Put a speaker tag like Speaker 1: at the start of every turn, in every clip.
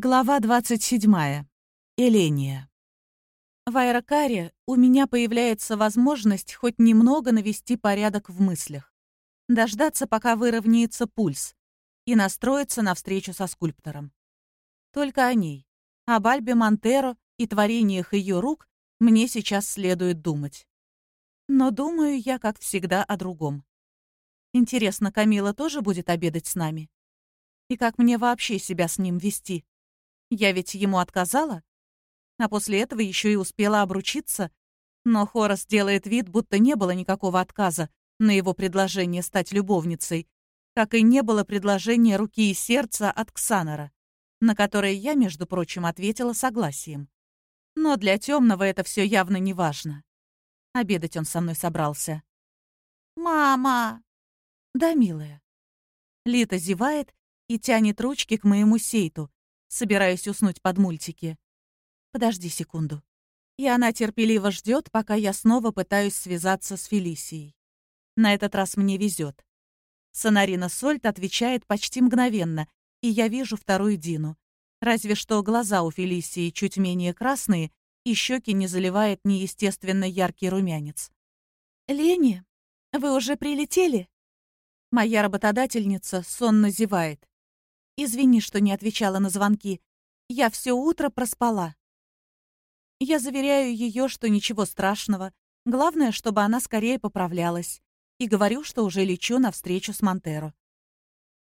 Speaker 1: Глава 27. Эления. В аэрокаре у меня появляется возможность хоть немного навести порядок в мыслях, дождаться, пока выровняется пульс, и настроиться на встречу со скульптором. Только о ней, об Альбе Монтеро и творениях ее рук мне сейчас следует думать. Но думаю я, как всегда, о другом. Интересно, Камила тоже будет обедать с нами? И как мне вообще себя с ним вести? Я ведь ему отказала. А после этого еще и успела обручиться. Но Хорас делает вид, будто не было никакого отказа на его предложение стать любовницей, как и не было предложения руки и сердца от Ксанора, на которое я, между прочим, ответила согласием. Но для темного это все явно не важно. Обедать он со мной собрался. «Мама!» «Да, милая». Лита зевает и тянет ручки к моему сейту, Собираюсь уснуть под мультики. Подожди секунду. И она терпеливо ждет, пока я снова пытаюсь связаться с Фелисией. На этот раз мне везет. Сонарина Сольт отвечает почти мгновенно, и я вижу вторую Дину. Разве что глаза у Фелисии чуть менее красные, и щеки не заливает неестественно яркий румянец. «Лени, вы уже прилетели?» Моя работодательница сонно зевает. Извини, что не отвечала на звонки. Я все утро проспала. Я заверяю ее, что ничего страшного. Главное, чтобы она скорее поправлялась. И говорю, что уже лечу на встречу с Монтеро.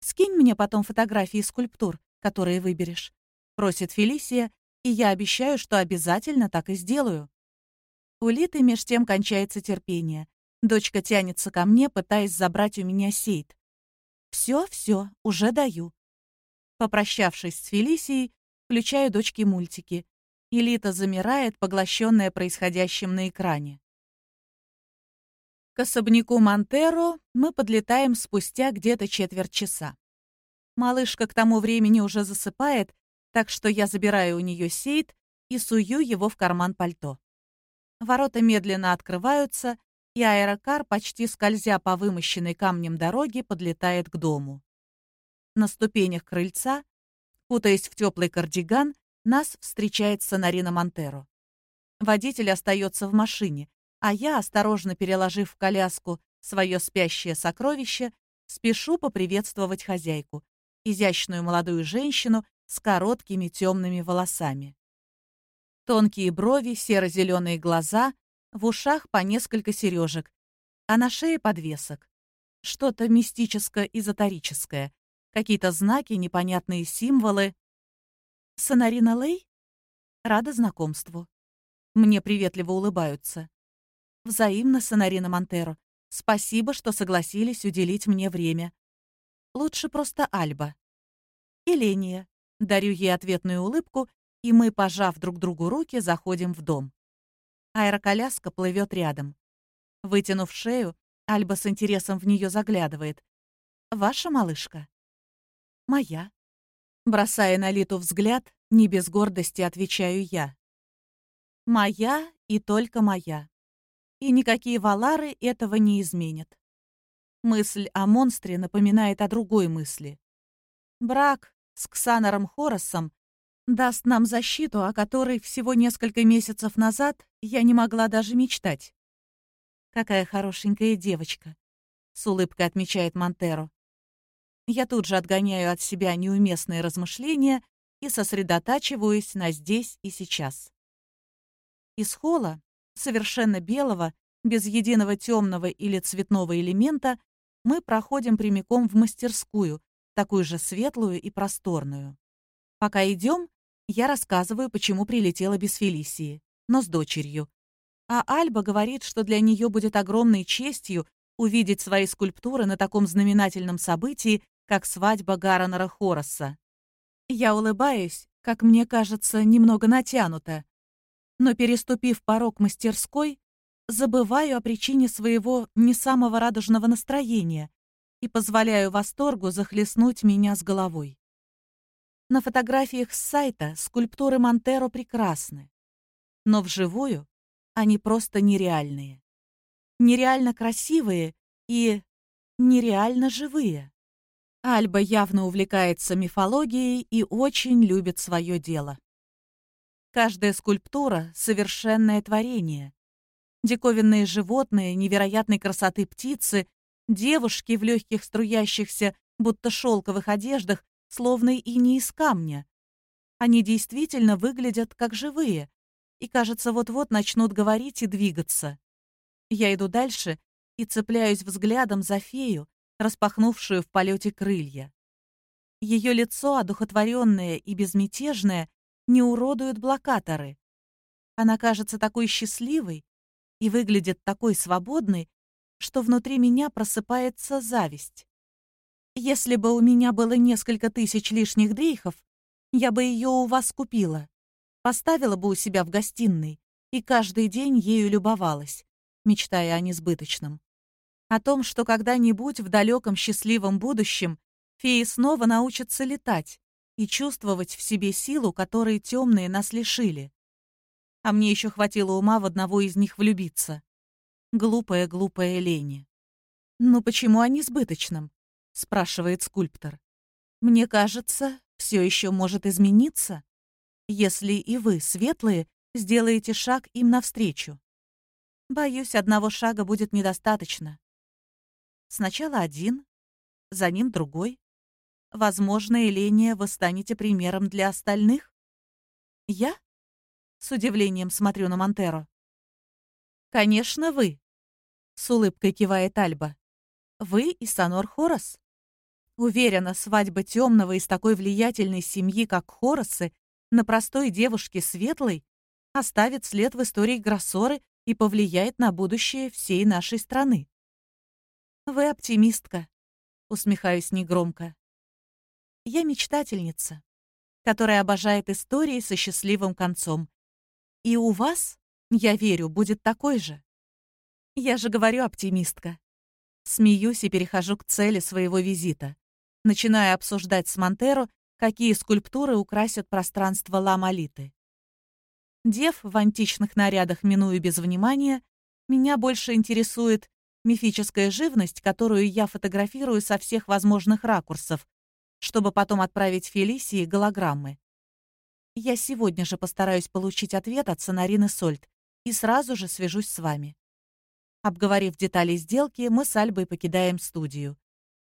Speaker 1: «Скинь мне потом фотографии скульптур, которые выберешь», — просит Фелисия, и я обещаю, что обязательно так и сделаю. У Литы меж тем кончается терпение. Дочка тянется ко мне, пытаясь забрать у меня сейт. «Все, все, уже даю. Попрощавшись с Фелисией, включаю дочки мультики. Элита замирает, поглощенная происходящим на экране. К особняку Монтеро мы подлетаем спустя где-то четверть часа. Малышка к тому времени уже засыпает, так что я забираю у нее сейт и сую его в карман пальто. Ворота медленно открываются, и аэрокар, почти скользя по вымощенной камнем дороге, подлетает к дому. На ступенях крыльца, кутаясь в теплый кардиган, нас встречает Сонарина Монтеро. Водитель остается в машине, а я, осторожно переложив в коляску свое спящее сокровище, спешу поприветствовать хозяйку, изящную молодую женщину с короткими темными волосами. Тонкие брови, серо-зеленые глаза, в ушах по несколько сережек, а на шее подвесок. Что-то мистическое-эзотерическое, какие-то знаки, непонятные символы. Сонарина Лей? Рада знакомству. Мне приветливо улыбаются. Взаимно, Сонарина Монтеро. Спасибо, что согласились уделить мне время. Лучше просто Альба. Эления. Дарю ей ответную улыбку, и мы, пожав друг другу руки, заходим в дом. Аэроколяска плывет рядом. Вытянув шею, Альба с интересом в нее заглядывает. «Ваша малышка?» «Моя». Бросая на Литу взгляд, не без гордости отвечаю я. «Моя и только моя. И никакие валары этого не изменят». Мысль о монстре напоминает о другой мысли. Брак с Ксанором Хоросом даст нам защиту, о которой всего несколько месяцев назад я не могла даже мечтать. «Какая хорошенькая девочка», — с улыбкой отмечает Монтеро. Я тут же отгоняю от себя неуместные размышления и сосредотачиваюсь на здесь и сейчас. Из холла, совершенно белого, без единого темного или цветного элемента, мы проходим прямиком в мастерскую, такую же светлую и просторную. Пока идем, я рассказываю, почему прилетела без Фелисии, но с дочерью. А Альба говорит, что для нее будет огромной честью увидеть свои скульптуры на таком знаменательном событии, как свадьба Гарренера Хорроса. Я улыбаюсь, как мне кажется, немного натянуто. Но, переступив порог мастерской, забываю о причине своего не самого радужного настроения и позволяю восторгу захлестнуть меня с головой. На фотографиях с сайта скульптуры Монтеро прекрасны, но вживую они просто нереальные. Нереально красивые и нереально живые. Альба явно увлекается мифологией и очень любит свое дело. Каждая скульптура — совершенное творение. Диковинные животные, невероятной красоты птицы, девушки в легких струящихся, будто шелковых одеждах, словно и не из камня. Они действительно выглядят как живые и, кажется, вот-вот начнут говорить и двигаться. Я иду дальше и цепляюсь взглядом за фею, распахнувшую в полете крылья. Ее лицо, одухотворенное и безмятежное, не уродуют блокаторы. Она кажется такой счастливой и выглядит такой свободной, что внутри меня просыпается зависть. Если бы у меня было несколько тысяч лишних дрейхов, я бы ее у вас купила, поставила бы у себя в гостиной и каждый день ею любовалась, мечтая о несбыточном о том, что когда-нибудь в далеком счастливом будущем феи снова научатся летать и чувствовать в себе силу, которой темные нас лишили. А мне еще хватило ума в одного из них влюбиться. Глупая-глупая Лени. «Ну почему о несбыточном?» — спрашивает скульптор. «Мне кажется, все еще может измениться, если и вы, светлые, сделаете шаг им навстречу. Боюсь, одного шага будет недостаточно. Сначала один, за ним другой. Возможно, Эления, вы станете примером для остальных? Я? С удивлением смотрю на Монтеро. Конечно, вы. С улыбкой кивает Альба. Вы и Санор Хорос. Уверена, свадьба темного из такой влиятельной семьи, как Хоросы, на простой девушке светлой, оставит след в истории Гроссоры и повлияет на будущее всей нашей страны. «Вы оптимистка», — усмехаюсь негромко. «Я мечтательница, которая обожает истории со счастливым концом. И у вас, я верю, будет такой же. Я же говорю оптимистка. Смеюсь и перехожу к цели своего визита. Начинаю обсуждать с Монтеро, какие скульптуры украсят пространство Ла-Молиты. Дев в античных нарядах миную без внимания, меня больше интересует мифическая живность, которую я фотографирую со всех возможных ракурсов, чтобы потом отправить Фелисии голограммы. Я сегодня же постараюсь получить ответ от Сонарины Сольт и сразу же свяжусь с вами. Обговорив детали сделки, мы с Альбой покидаем студию.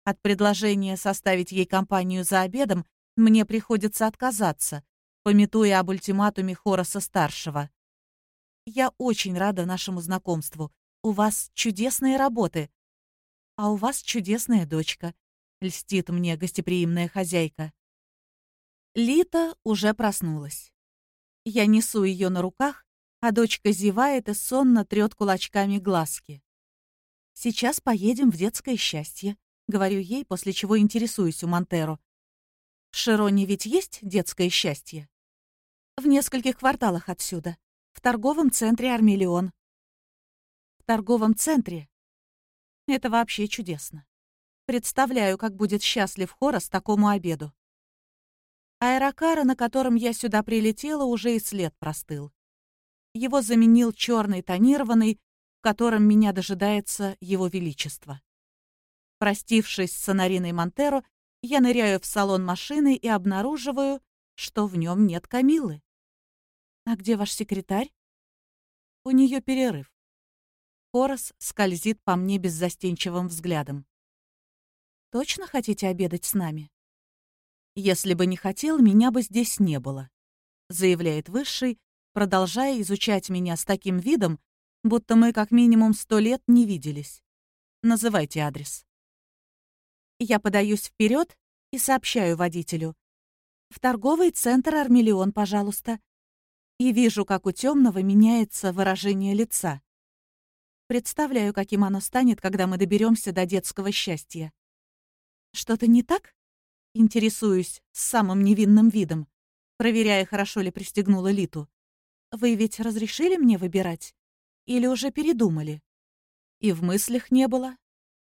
Speaker 1: От предложения составить ей компанию за обедом мне приходится отказаться, пометуя об ультиматуме Хороса-старшего. Я очень рада нашему знакомству у вас чудесные работы. А у вас чудесная дочка. Льстит мне гостеприимная хозяйка. Лита уже проснулась. Я несу ее на руках, а дочка зевает и сонно трет кулачками глазки. «Сейчас поедем в детское счастье», — говорю ей, после чего интересуюсь у Монтеро. «В Широне ведь есть детское счастье?» «В нескольких кварталах отсюда, в торговом центре Армелион торговом центре. Это вообще чудесно. Представляю, как будет счастлив Хорос такому обеду. Аэрокара, на котором я сюда прилетела, уже и след простыл. Его заменил черный тонированный, в котором меня дожидается его величество. Простившись с Сонариной Монтеро, я ныряю в салон машины и обнаруживаю, что в нем нет Камилы. «А где ваш секретарь?» «У нее перерыв. Хорос скользит по мне беззастенчивым взглядом. «Точно хотите обедать с нами?» «Если бы не хотел, меня бы здесь не было», — заявляет Высший, продолжая изучать меня с таким видом, будто мы как минимум сто лет не виделись. Называйте адрес. Я подаюсь вперед и сообщаю водителю. «В торговый центр Армелион, пожалуйста». И вижу, как у темного меняется выражение лица. Представляю, каким оно станет, когда мы доберемся до детского счастья. Что-то не так? Интересуюсь с самым невинным видом, проверяя, хорошо ли пристегнула Литу. Вы ведь разрешили мне выбирать? Или уже передумали? И в мыслях не было.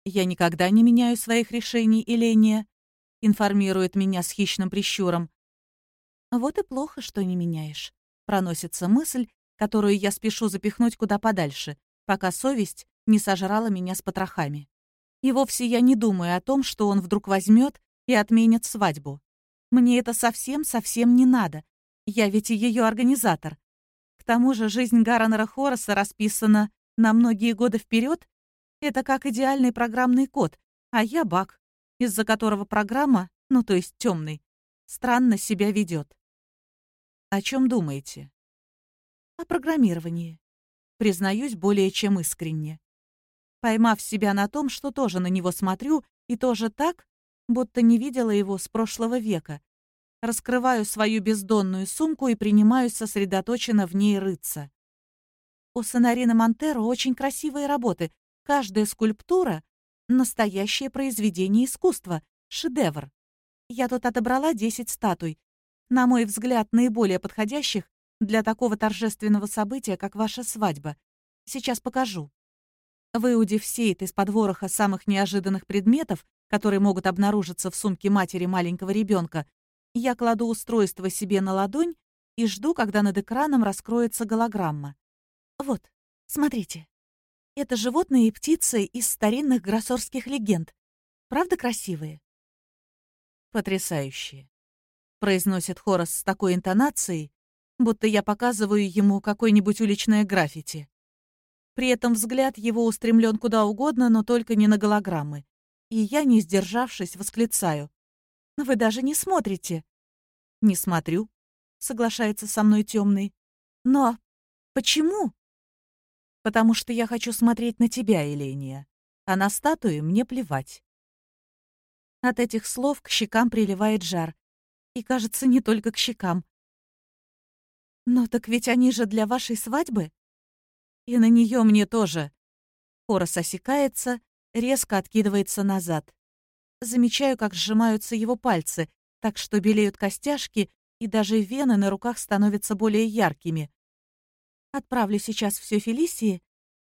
Speaker 1: Я никогда не меняю своих решений и ления, информирует меня с хищным прищуром. Вот и плохо, что не меняешь. Проносится мысль, которую я спешу запихнуть куда подальше, пока совесть не сожрала меня с потрохами. И вовсе я не думаю о том, что он вдруг возьмет и отменят свадьбу. Мне это совсем-совсем не надо. Я ведь и ее организатор. К тому же жизнь Гарренера Хорреса расписана на многие годы вперед. Это как идеальный программный код, а я баг, из-за которого программа, ну то есть темный, странно себя ведет. О чем думаете? О программировании. Признаюсь более чем искренне. Поймав себя на том, что тоже на него смотрю, и тоже так, будто не видела его с прошлого века, раскрываю свою бездонную сумку и принимаюсь сосредоточенно в ней рыться. У Сонарина Монтеро очень красивые работы. Каждая скульптура — настоящее произведение искусства, шедевр. Я тут отобрала 10 статуй. На мой взгляд, наиболее подходящих для такого торжественного события, как ваша свадьба. Сейчас покажу. Выудив сейт из-под вороха самых неожиданных предметов, которые могут обнаружиться в сумке матери маленького ребенка, я кладу устройство себе на ладонь и жду, когда над экраном раскроется голограмма. Вот, смотрите. Это животные и птицы из старинных гроссорских легенд. Правда красивые? Потрясающие. Произносит Хорас с такой интонацией, будто я показываю ему какое-нибудь уличное граффити. При этом взгляд его устремлен куда угодно, но только не на голограммы. И я, не сдержавшись, восклицаю. Вы даже не смотрите. Не смотрю, соглашается со мной темный. Но почему? Потому что я хочу смотреть на тебя, Еления. А на статуи мне плевать. От этих слов к щекам приливает жар. И, кажется, не только к щекам. Но так ведь они же для вашей свадьбы. И на нее мне тоже. Хорос осекается, резко откидывается назад. Замечаю, как сжимаются его пальцы, так что белеют костяшки, и даже вены на руках становятся более яркими. Отправлю сейчас все Фелисии,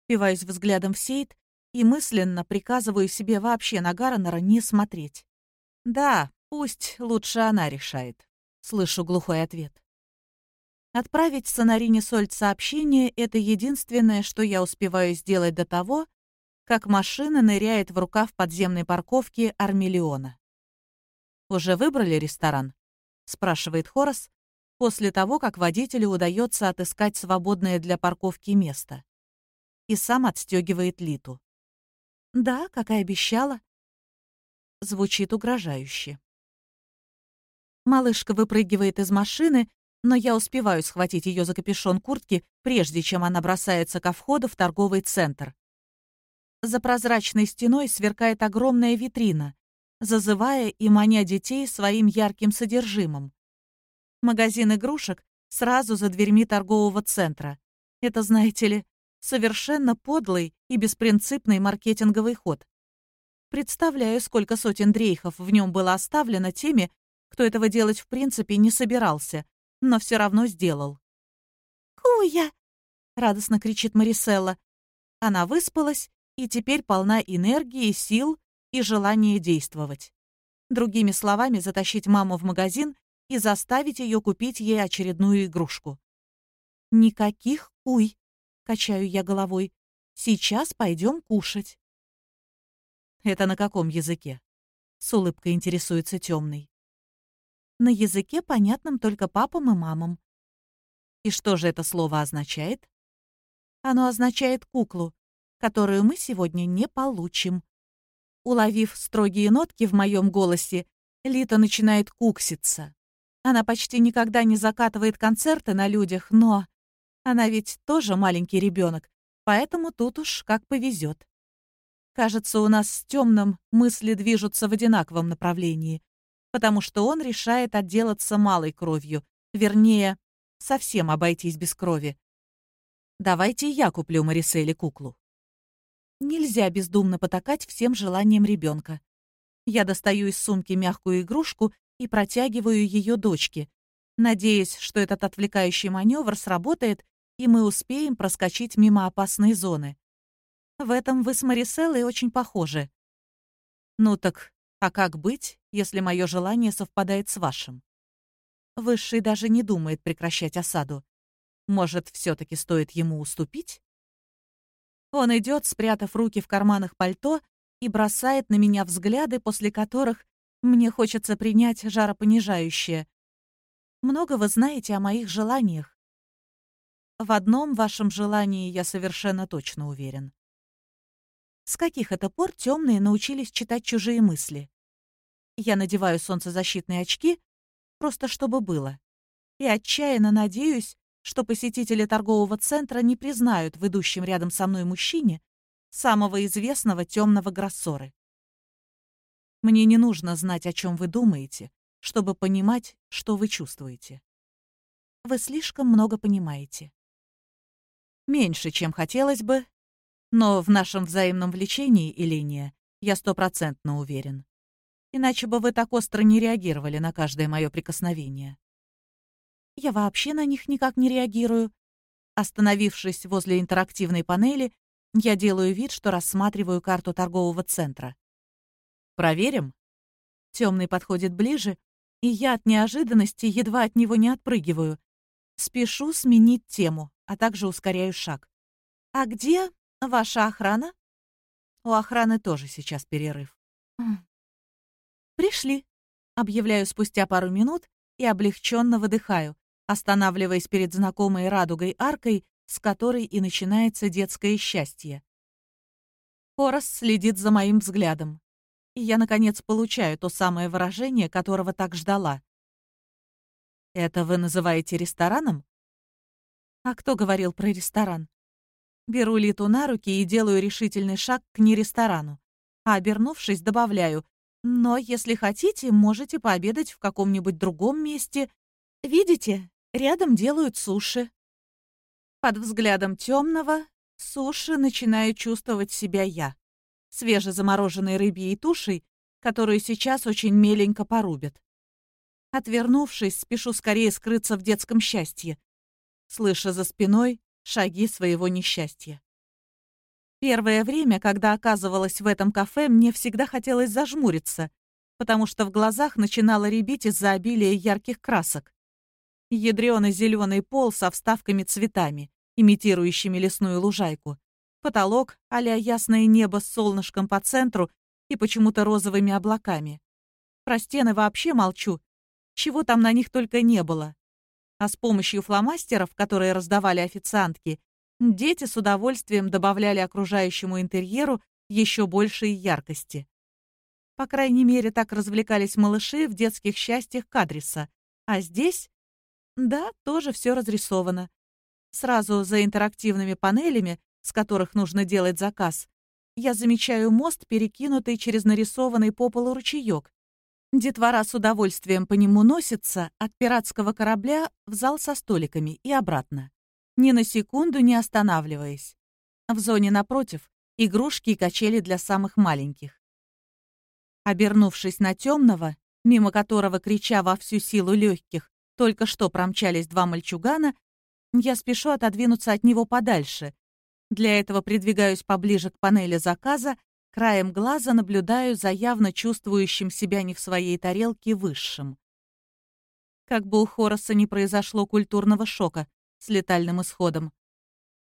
Speaker 1: пиваюсь взглядом в Сейд и мысленно приказываю себе вообще на Гарренера не смотреть. «Да, пусть лучше она решает», — слышу глухой ответ. Отправить Сонарине Сольд сообщение — это единственное, что я успеваю сделать до того, как машина ныряет в рукав подземной парковки Армелиона. «Уже выбрали ресторан?» — спрашивает Хорас после того, как водителю удается отыскать свободное для парковки место. И сам отстегивает Литу. «Да, как и обещала». Звучит угрожающе. Малышка выпрыгивает из машины, но я успеваю схватить ее за капюшон куртки, прежде чем она бросается ко входу в торговый центр. За прозрачной стеной сверкает огромная витрина, зазывая и маня детей своим ярким содержимым. Магазин игрушек сразу за дверьми торгового центра. Это, знаете ли, совершенно подлый и беспринципный маркетинговый ход. Представляю, сколько сотен дрейхов в нем было оставлено теми, кто этого делать в принципе не собирался, но все равно сделал. «Куя!» — радостно кричит Мариселла. Она выспалась и теперь полна энергии, сил и желания действовать. Другими словами, затащить маму в магазин и заставить ее купить ей очередную игрушку. «Никаких уй!» — качаю я головой. «Сейчас пойдем кушать». «Это на каком языке?» — с улыбкой интересуется темный. «На языке, понятном только папам и мамам». «И что же это слово означает?» «Оно означает куклу, которую мы сегодня не получим». Уловив строгие нотки в моем голосе, Лита начинает кукситься. Она почти никогда не закатывает концерты на людях, но... Она ведь тоже маленький ребенок, поэтому тут уж как повезет. Кажется, у нас с темным мысли движутся в одинаковом направлении, потому что он решает отделаться малой кровью, вернее, совсем обойтись без крови. Давайте я куплю Мариселе куклу. Нельзя бездумно потакать всем желаниям ребенка. Я достаю из сумки мягкую игрушку и протягиваю ее дочке, надеясь, что этот отвлекающий маневр сработает, и мы успеем проскочить мимо опасной зоны. В этом вы с Мариселлой очень похожи. Ну так, а как быть, если мое желание совпадает с вашим? Высший даже не думает прекращать осаду. Может, все-таки стоит ему уступить? Он идет, спрятав руки в карманах пальто, и бросает на меня взгляды, после которых Мне хочется принять жаропонижающее. Много вы знаете о моих желаниях. В одном вашем желании я совершенно точно уверен. С каких это пор темные научились читать чужие мысли? Я надеваю солнцезащитные очки, просто чтобы было. И отчаянно надеюсь, что посетители торгового центра не признают в идущем рядом со мной мужчине самого известного темного Гроссоры. Мне не нужно знать, о чем вы думаете, чтобы понимать, что вы чувствуете. Вы слишком много понимаете. Меньше, чем хотелось бы, но в нашем взаимном влечении, Элиния, я стопроцентно уверен. Иначе бы вы так остро не реагировали на каждое мое прикосновение. Я вообще на них никак не реагирую. Остановившись возле интерактивной панели, я делаю вид, что рассматриваю карту торгового центра. «Проверим?» Темный подходит ближе, и я от неожиданности едва от него не отпрыгиваю. Спешу сменить тему, а также ускоряю шаг. «А где ваша охрана?» У охраны тоже сейчас перерыв. «Пришли», — объявляю спустя пару минут и облегченно выдыхаю останавливаясь перед знакомой радугой аркой, с которой и начинается детское счастье. Хорос следит за моим взглядом, и я, наконец, получаю то самое выражение, которого так ждала. «Это вы называете рестораном?» «А кто говорил про ресторан?» Беру Литу на руки и делаю решительный шаг к нересторану, а, обернувшись, добавляю, «Но, если хотите, можете пообедать в каком-нибудь другом месте. Видите, Рядом делают суши. Под взглядом темного суши начинаю чувствовать себя я, свежезамороженной рыбьей тушей, которую сейчас очень меленько порубят. Отвернувшись, спешу скорее скрыться в детском счастье, слыша за спиной шаги своего несчастья. Первое время, когда оказывалась в этом кафе, мне всегда хотелось зажмуриться, потому что в глазах начинало рябить из-за обилия ярких красок. Ядрёный зеленый пол со вставками цветами, имитирующими лесную лужайку. Потолок а ясное небо с солнышком по центру и почему-то розовыми облаками. Про стены вообще молчу. Чего там на них только не было. А с помощью фломастеров, которые раздавали официантки, дети с удовольствием добавляли окружающему интерьеру еще большей яркости. По крайней мере, так развлекались малыши в детских счастьях Кадриса. А здесь да, тоже все разрисовано. Сразу за интерактивными панелями, с которых нужно делать заказ, я замечаю мост, перекинутый через нарисованный по полу ручеек. Детвора с удовольствием по нему носится от пиратского корабля в зал со столиками и обратно, ни на секунду не останавливаясь. В зоне напротив — игрушки и качели для самых маленьких. Обернувшись на темного, мимо которого, крича во всю силу легких, только что промчались два мальчугана, я спешу отодвинуться от него подальше. Для этого придвигаюсь поближе к панели заказа, краем глаза наблюдаю за явно чувствующим себя не в своей тарелке высшим. Как бы у Хороса не произошло культурного шока с летальным исходом.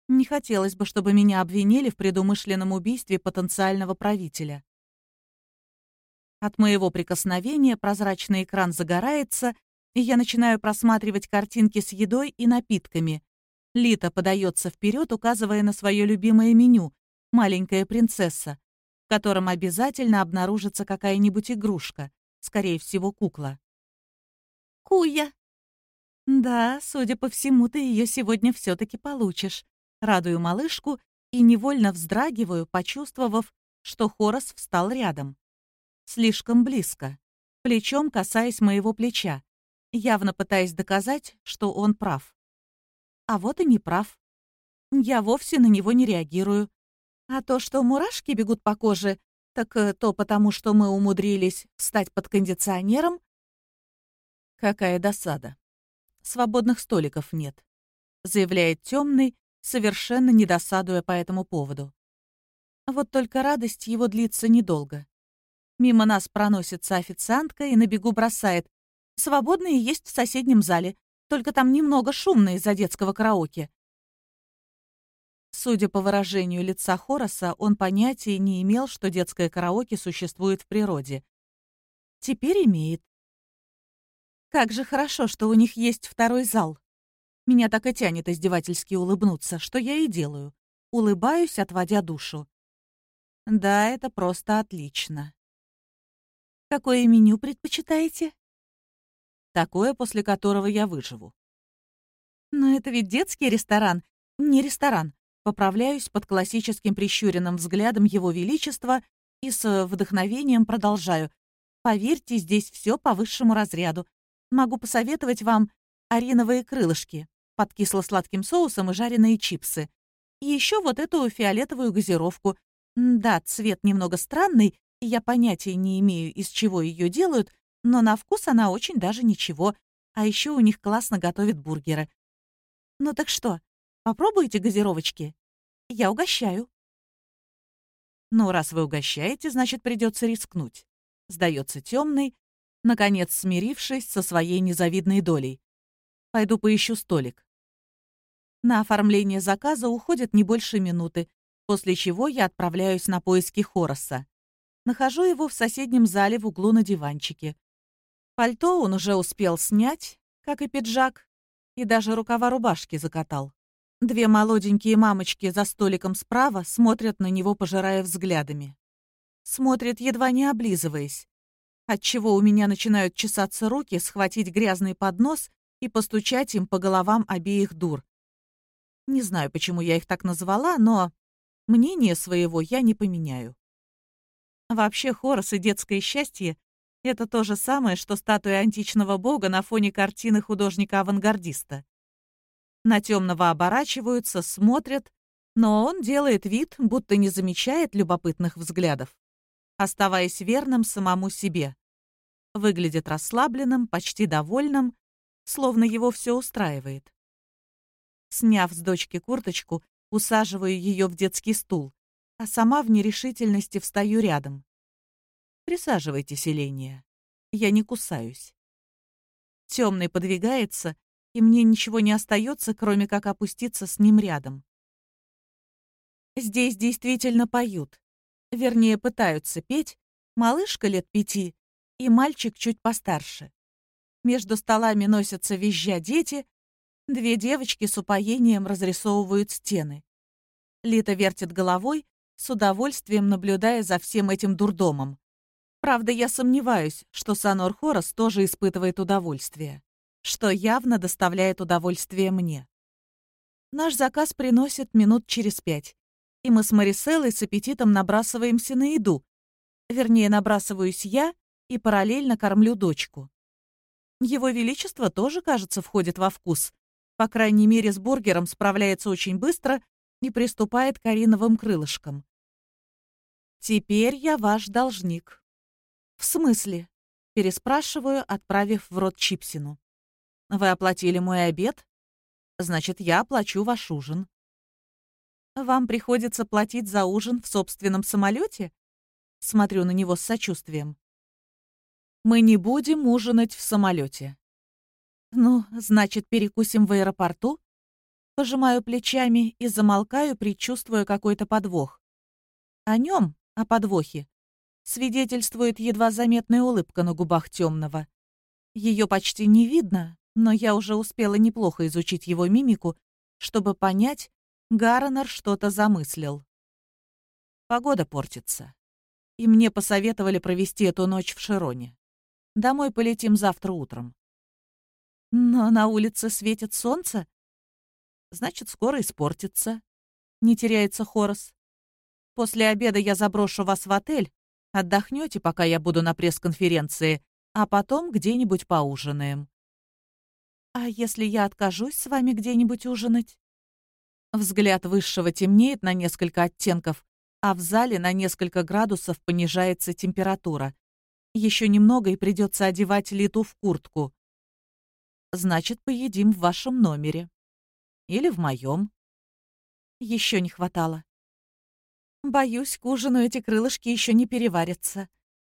Speaker 1: Не хотелось бы, чтобы меня обвинили в предумышленном убийстве потенциального правителя. От моего прикосновения прозрачный экран загорается, и я начинаю просматривать картинки с едой и напитками. Лита подается вперед, указывая на свое любимое меню «Маленькая принцесса», в котором обязательно обнаружится какая-нибудь игрушка, скорее всего, кукла. «Куя!» «Да, судя по всему, ты ее сегодня все-таки получишь», радую малышку и невольно вздрагиваю, почувствовав, что Хорос встал рядом. Слишком близко, плечом касаясь моего плеча явно пытаясь доказать, что он прав. А вот и не прав. Я вовсе на него не реагирую. А то, что мурашки бегут по коже, так э, то потому, что мы умудрились встать под кондиционером. Какая досада. Свободных столиков нет, заявляет темный, совершенно не досадуя по этому поводу. Вот только радость его длится недолго. Мимо нас проносится официантка и на бегу бросает. Свободные есть в соседнем зале, только там немного шумно из-за детского караоке. Судя по выражению лица Хороса, он понятия не имел, что детское караоке существует в природе. Теперь имеет. Как же хорошо, что у них есть второй зал. Меня так и тянет издевательски улыбнуться, что я и делаю. Улыбаюсь, отводя душу. Да, это просто отлично. Какое меню предпочитаете? Такое, после которого я выживу. Но это ведь детский ресторан, не ресторан. Поправляюсь под классическим прищуренным взглядом Его Величества и с вдохновением продолжаю. Поверьте, здесь все по высшему разряду. Могу посоветовать вам ариновые крылышки под кисло-сладким соусом и жареные чипсы. И еще вот эту фиолетовую газировку. Да, цвет немного странный, и я понятия не имею, из чего ее делают, но на вкус она очень даже ничего. А еще у них классно готовят бургеры. Ну так что, попробуйте газировочки? Я угощаю. Ну, раз вы угощаете, значит, придется рискнуть. Сдается темный, наконец смирившись со своей незавидной долей. Пойду поищу столик. На оформление заказа уходит не больше минуты, после чего я отправляюсь на поиски Хороса. Нахожу его в соседнем зале в углу на диванчике. Пальто он уже успел снять, как и пиджак, и даже рукава рубашки закатал. Две молоденькие мамочки за столиком справа смотрят на него, пожирая взглядами. Смотрят, едва не облизываясь. Отчего у меня начинают чесаться руки, схватить грязный поднос и постучать им по головам обеих дур. Не знаю, почему я их так назвала, но мнение своего я не поменяю. Вообще, Хорос и детское счастье — это то же самое, что статуя античного бога на фоне картины художника-авангардиста. На темного оборачиваются, смотрят, но он делает вид, будто не замечает любопытных взглядов, оставаясь верным самому себе. Выглядит расслабленным, почти довольным, словно его все устраивает. Сняв с дочки курточку, усаживаю ее в детский стул, а сама в нерешительности встаю рядом. Присаживайтесь, Еления. Я не кусаюсь. Темный подвигается, и мне ничего не остается, кроме как опуститься с ним рядом. Здесь действительно поют. Вернее, пытаются петь. Малышка лет пяти и мальчик чуть постарше. Между столами носятся визжа дети, Две девочки с упоением разрисовывают стены. Лита вертит головой, с удовольствием наблюдая за всем этим дурдомом. Правда, я сомневаюсь, что Санор Хорос тоже испытывает удовольствие, что явно доставляет удовольствие мне. Наш заказ приносит минут через пять, и мы с Мариселлой с аппетитом набрасываемся на еду. Вернее, набрасываюсь я и параллельно кормлю дочку. Его Величество тоже, кажется, входит во вкус, по крайней мере, с бургером справляется очень быстро и приступает к ариновым крылышкам. «Теперь я ваш должник». «В смысле?» — переспрашиваю, отправив в рот чипсину. «Вы оплатили мой обед? Значит, я оплачу ваш ужин». «Вам приходится платить за ужин в собственном самолете?» Смотрю на него с сочувствием. «Мы не будем ужинать в самолете. «Ну, значит, перекусим в аэропорту?» Пожимаю плечами и замолкаю, предчувствуя какой-то подвох. О нем, о подвохе, свидетельствует едва заметная улыбка на губах темного. Ее почти не видно, но я уже успела неплохо изучить его мимику, чтобы понять, Гарренер что-то замыслил. Погода портится. И мне посоветовали провести эту ночь в Широне. Домой полетим завтра утром. Но на улице светит солнце. Значит, скоро испортится. Не теряется Хорос. После обеда я заброшу вас в отель. Отдохнете, пока я буду на пресс-конференции, а потом где-нибудь поужинаем. А если я откажусь с вами где-нибудь ужинать? Взгляд высшего темнеет на несколько оттенков, а в зале на несколько градусов понижается температура. Еще немного и придется одевать Литу в куртку. Значит, поедим в вашем номере. Или в моем. Еще не хватало. Боюсь, к ужину эти крылышки еще не переварятся.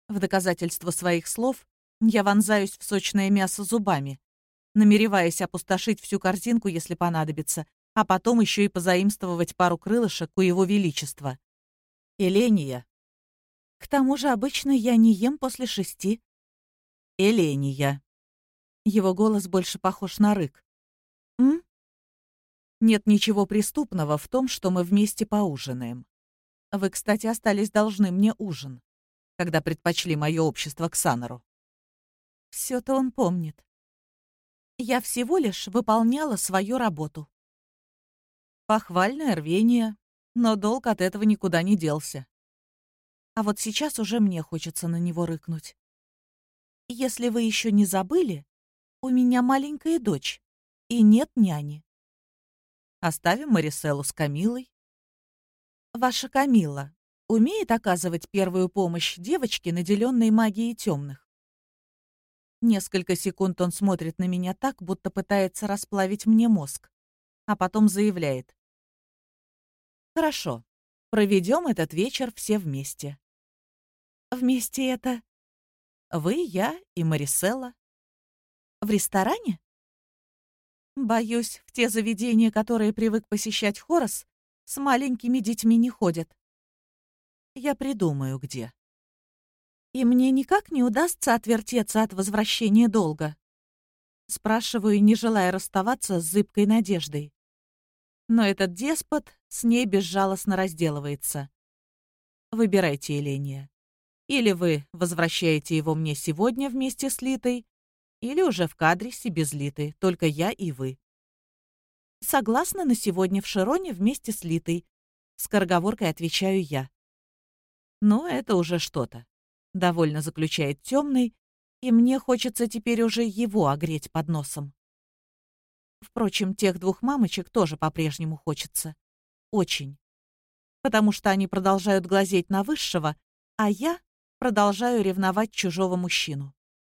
Speaker 1: В доказательство своих слов я вонзаюсь в сочное мясо зубами, намереваясь опустошить всю корзинку, если понадобится, а потом еще и позаимствовать пару крылышек у его величества. Эления. К тому же обычно я не ем после шести. Эления. Его голос больше похож на рык. «М?» Нет ничего преступного в том, что мы вместе поужинаем. Вы, кстати, остались должны мне ужин, когда предпочли мое общество к Санору. Все-то он помнит. Я всего лишь выполняла свою работу. Похвальное рвение, но долг от этого никуда не делся. А вот сейчас уже мне хочется на него рыкнуть. Если вы еще не забыли, у меня маленькая дочь, и нет няни. Оставим Мариселу с Камилой. Ваша Камила умеет оказывать первую помощь девочке, наделенной магией темных? Несколько секунд он смотрит на меня так, будто пытается расплавить мне мозг, а потом заявляет. «Хорошо, проведем этот вечер все вместе». «Вместе это...» «Вы, я и Мариселла». «В ресторане?» Боюсь, в те заведения, которые привык посещать Хорос, с маленькими детьми не ходят. Я придумаю, где. И мне никак не удастся отвертеться от возвращения долга. Спрашиваю, не желая расставаться с зыбкой надеждой. Но этот деспот с ней безжалостно разделывается. Выбирайте, Еления. Или вы возвращаете его мне сегодня вместе с Литой, или уже в кадрисе без Литы, только я и вы. Согласна на сегодня в Широне вместе с Литой. Скороговоркой отвечаю я. Но это уже что-то. Довольно заключает темный, и мне хочется теперь уже его огреть под носом. Впрочем, тех двух мамочек тоже по-прежнему хочется. Очень. Потому что они продолжают глазеть на высшего, а я продолжаю ревновать чужого мужчину.